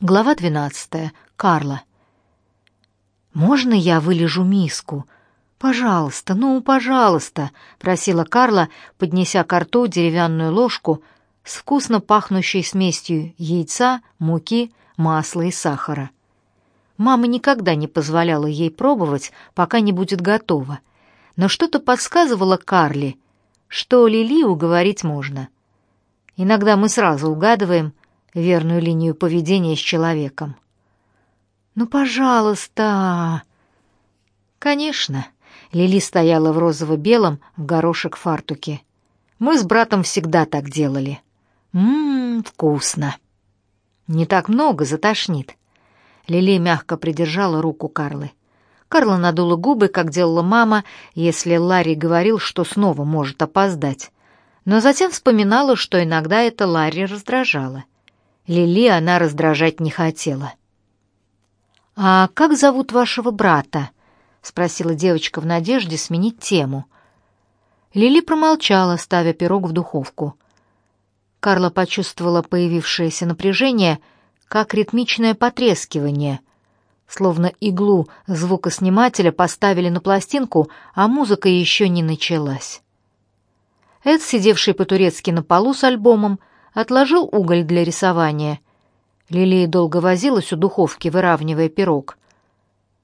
Глава 12. Карла. «Можно я вылежу миску? Пожалуйста, ну, пожалуйста», — просила Карла, поднеся к рту деревянную ложку с вкусно пахнущей смесью яйца, муки, масла и сахара. Мама никогда не позволяла ей пробовать, пока не будет готово, но что-то подсказывало Карле, что Лили уговорить можно. Иногда мы сразу угадываем, верную линию поведения с человеком. «Ну, пожалуйста!» «Конечно!» — Лили стояла в розово-белом, в горошек фартуке. «Мы с братом всегда так делали». «Ммм, вкусно!» «Не так много, затошнит». Лили мягко придержала руку Карлы. Карла надула губы, как делала мама, если Ларри говорил, что снова может опоздать. Но затем вспоминала, что иногда это Ларри раздражало. Лили она раздражать не хотела. «А как зовут вашего брата?» — спросила девочка в надежде сменить тему. Лили промолчала, ставя пирог в духовку. Карла почувствовала появившееся напряжение, как ритмичное потрескивание, словно иглу звукоснимателя поставили на пластинку, а музыка еще не началась. Эд, сидевший по-турецки на полу с альбомом, отложил уголь для рисования. Лилия долго возилась у духовки, выравнивая пирог.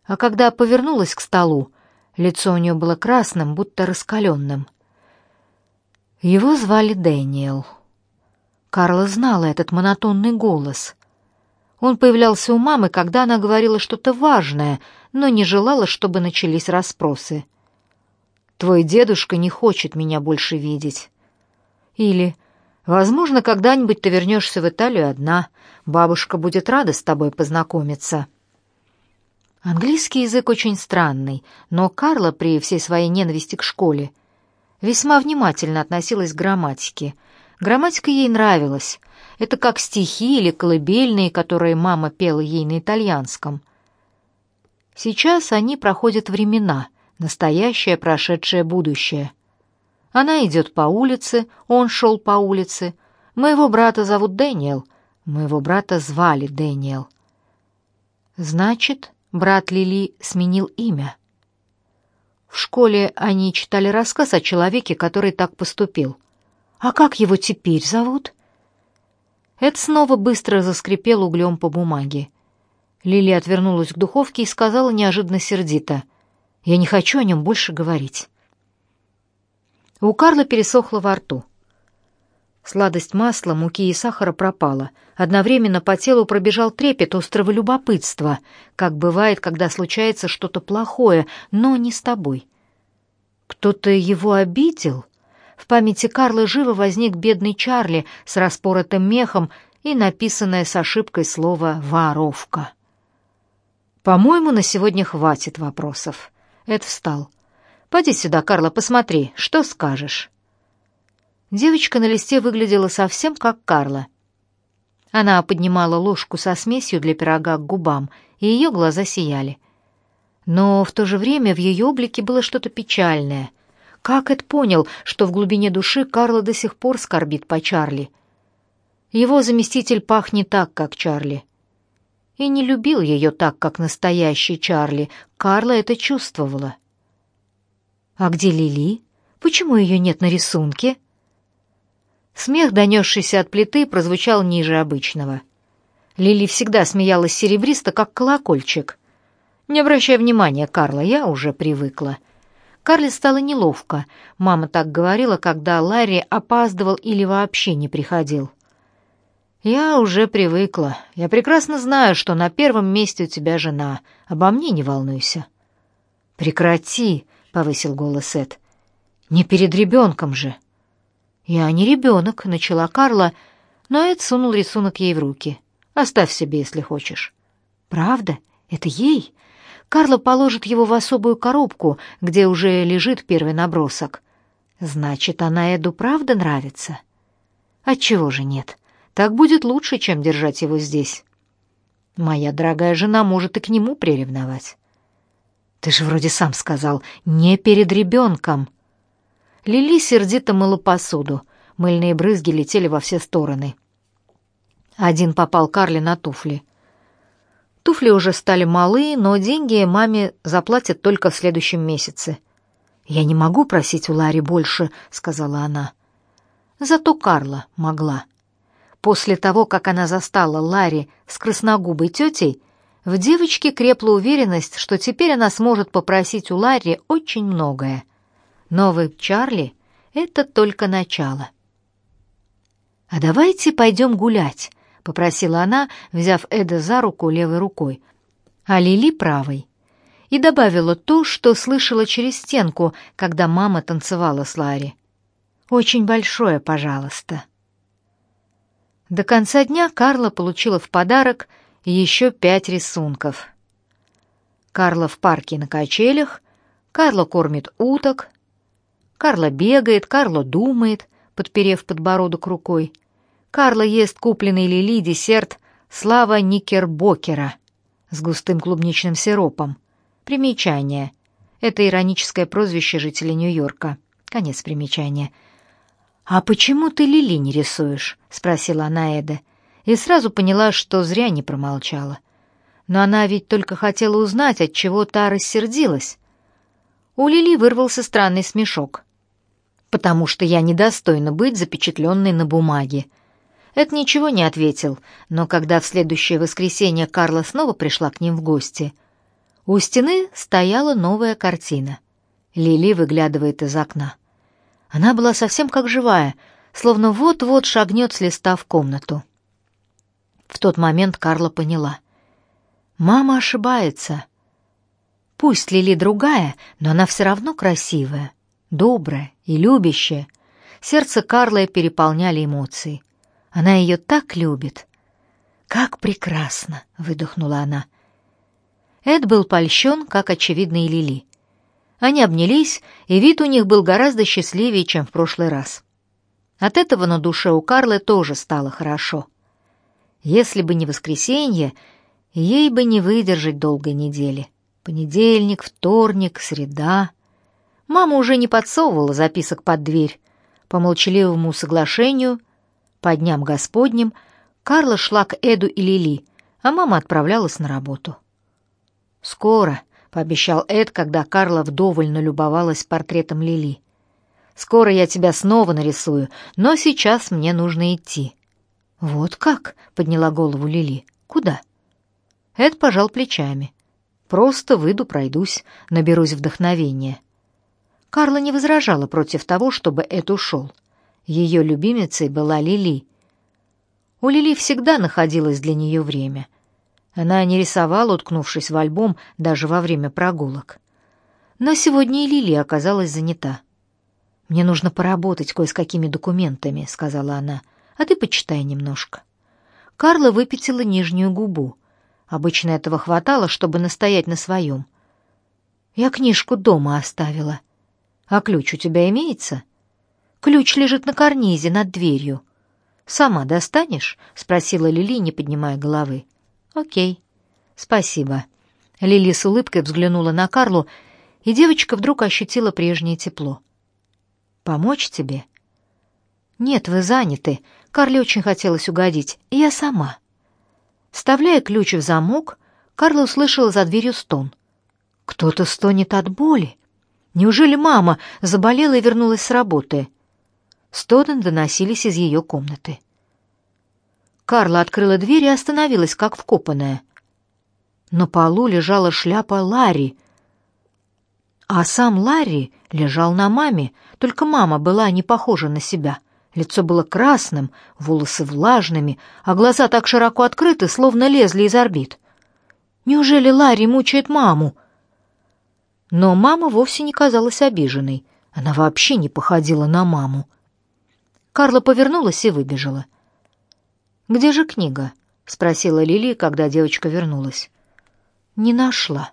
А когда повернулась к столу, лицо у нее было красным, будто раскаленным. Его звали Дэниел. Карла знала этот монотонный голос. Он появлялся у мамы, когда она говорила что-то важное, но не желала, чтобы начались расспросы. «Твой дедушка не хочет меня больше видеть». Или Возможно, когда-нибудь ты вернешься в Италию одна. Бабушка будет рада с тобой познакомиться. Английский язык очень странный, но Карла при всей своей ненависти к школе весьма внимательно относилась к грамматике. Грамматика ей нравилась. Это как стихи или колыбельные, которые мама пела ей на итальянском. Сейчас они проходят времена, настоящее, прошедшее, будущее — она идет по улице, он шел по улице. Моего брата зовут Дэниел. Моего брата звали Дэниел. Значит, брат Лили сменил имя. В школе они читали рассказ о человеке, который так поступил. А как его теперь зовут? Эд снова быстро заскрипел углем по бумаге. Лили отвернулась к духовке и сказала неожиданно сердито: "Я не хочу о нем больше говорить". У Карла пересохло во рту. Сладость масла, муки и сахара пропала. Одновременно по телу пробежал трепет острого любопытства, как бывает, когда случается что-то плохое, но не с тобой. Кто-то его обидел? В памяти Карла живо возник бедный Чарли с распоротым мехом и написанное с ошибкой слово «воровка». «По-моему, на сегодня хватит вопросов». Эд встал. Поди сюда, Карла, посмотри, что скажешь?» Девочка на листе выглядела совсем как Карла. Она поднимала ложку со смесью для пирога к губам, и ее глаза сияли. Но в то же время в ее облике было что-то печальное. Как Эд понял, что в глубине души Карла до сих пор скорбит по Чарли? Его заместитель пах не так, как Чарли. И не любил ее так, как настоящий Чарли. Карла это чувствовала. «А где Лили? Почему ее нет на рисунке?» Смех, донесшийся от плиты, прозвучал ниже обычного. Лили всегда смеялась серебристо, как колокольчик. «Не обращай внимания, Карла, я уже привыкла». Карле стало неловко. Мама так говорила, когда Ларри опаздывал или вообще не приходил. «Я уже привыкла. Я прекрасно знаю, что на первом месте у тебя жена. Обо мне не волнуйся». «Прекрати!» Повысил голос Эд. Не перед ребенком же. Я не ребенок, начала Карла, но Эд сунул рисунок ей в руки. Оставь себе, если хочешь. Правда? Это ей? Карла положит его в особую коробку, где уже лежит первый набросок. Значит, она Эду правда нравится? Отчего же нет? Так будет лучше, чем держать его здесь. Моя дорогая жена может и к нему приревновать. Ты же вроде сам сказал, не перед ребенком. Лили сердито мыла посуду. Мыльные брызги летели во все стороны. Один попал Карле на туфли. Туфли уже стали малы, но деньги маме заплатят только в следующем месяце. «Я не могу просить у Ларри больше», — сказала она. Зато Карла могла. После того, как она застала Ларри с красногубой тетей, в девочке крепла уверенность, что теперь она сможет попросить у Ларри очень многое. Новый Чарли — это только начало. «А давайте пойдем гулять», — попросила она, взяв Эда за руку левой рукой, а Лили правой. И добавила то, что слышала через стенку, когда мама танцевала с Ларри. «Очень большое, пожалуйста». До конца дня Карла получила в подарок еще пять рисунков. Карла в парке на качелях, Карла кормит уток, Карла бегает, Карла думает, подперев подбородок рукой. Карла ест купленный Лили десерт «Слава Никербокера» с густым клубничным сиропом. Примечание. Это ироническое прозвище жителей Нью-Йорка. Конец примечания. «А почему ты Лили не рисуешь?» — спросила она Эда. И сразу поняла, что зря не промолчала. Но она ведь только хотела узнать, от чего та рассердилась. У Лили вырвался странный смешок. «Потому что я недостойна быть запечатленной на бумаге». Эд ничего не ответил, но когда в следующее воскресенье Карла снова пришла к ним в гости, у стены стояла новая картина. Лили выглядывает из окна. Она была совсем как живая, словно вот-вот шагнет с листа в комнату. В тот момент Карла поняла. Мама ошибается. Пусть Лили другая, но она все равно красивая, добрая и любящая. Сердце Карлы переполняли эмоции. Она ее так любит. «Как прекрасно!» — выдохнула она. Эд был польщен, как очевидно и Лили. Они обнялись, и вид у них был гораздо счастливее, чем в прошлый раз. От этого на душе у Карлы тоже стало хорошо. Если бы не воскресенье, ей бы не выдержать долгой недели. Понедельник, вторник, среда. Мама уже не подсовывала записок под дверь. По молчаливому соглашению, по дням Господним, Карла шла к Эду и Лили, а мама отправлялась на работу. «Скоро», пообещал Эд, когда Карла вдоволь налюбовалась портретом Лили. Скоро я тебя снова нарисую, но сейчас мне нужно идти. Вот как? подняла голову Лили. Куда? Эд пожал плечами. Просто выйду, пройдусь, наберусь вдохновения. Карла не возражала против того, чтобы Эд ушел. Ее любимицей была Лили. У Лили всегда находилось для нее время. Она не рисовала, уткнувшись в альбом, даже во время прогулок. Но сегодня и Лили оказалась занята. «Мне нужно поработать кое с какими документами», — сказала она. «А ты почитай немножко». Карла выпятила нижнюю губу. Обычно этого хватало, чтобы настоять на своем. «Я книжку дома оставила. А ключ у тебя имеется?» «Ключ лежит на карнизе над дверью». «Сама достанешь?» — спросила Лили, не поднимая головы. «Окей, спасибо». Лили с улыбкой взглянула на Карлу, и девочка вдруг ощутила прежнее тепло. «Помочь тебе?» «Нет, вы заняты. Карле очень хотелось угодить. Я сама». Вставляя ключ в замок, Карла услышала за дверью стон. «Кто-то стонет от боли. Неужели мама заболела и вернулась с работы?» Стоны доносились из ее комнаты. Карла открыла дверь и остановилась, как вкопанная. На полу лежала шляпа Ларри, а сам Ларри лежал на маме, только мама была не похожа на себя. Лицо было красным, волосы влажными, а глаза так широко открыты, словно лезли из орбит. Неужели Ларри мучает маму? Но мама вовсе не казалась обиженной. Она вообще не походила на маму. Карла повернулась и выбежала. «Где же книга?» — спросила Лили, когда девочка вернулась. «Не нашла».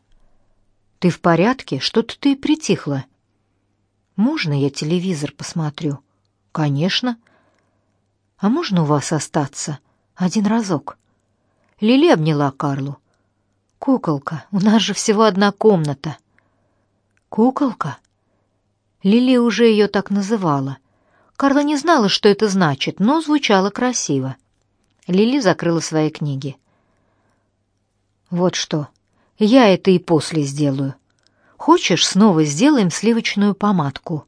«Ты в порядке? Что-то ты притихла». «Можно я телевизор посмотрю?» «Конечно». «А можно у вас остаться? Один разок?» Лили обняла Карлу. «Куколка, у нас же всего одна комната». «Куколка?» Лили уже ее так называла. Карла не знала, что это значит, но звучало красиво. Лили закрыла свои книги. Вот что. Я это и после сделаю. Хочешь, снова сделаем сливочную помадку.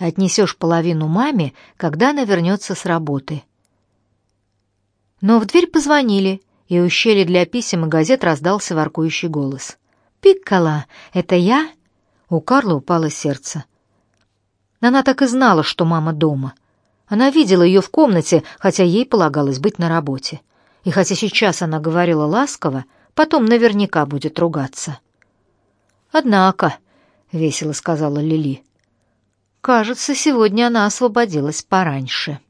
Отнесешь половину маме, когда она вернется с работы. Но в дверь позвонили, и у щели для писем и газет раздался воркующий голос. «Пиккола, это я?» У Карла упало сердце. Она так и знала, что мама дома. Она видела ее в комнате, хотя ей полагалось быть на работе. И хотя сейчас она говорила ласково, потом наверняка будет ругаться. «Однако», — весело сказала Лили, — «кажется, сегодня она освободилась пораньше».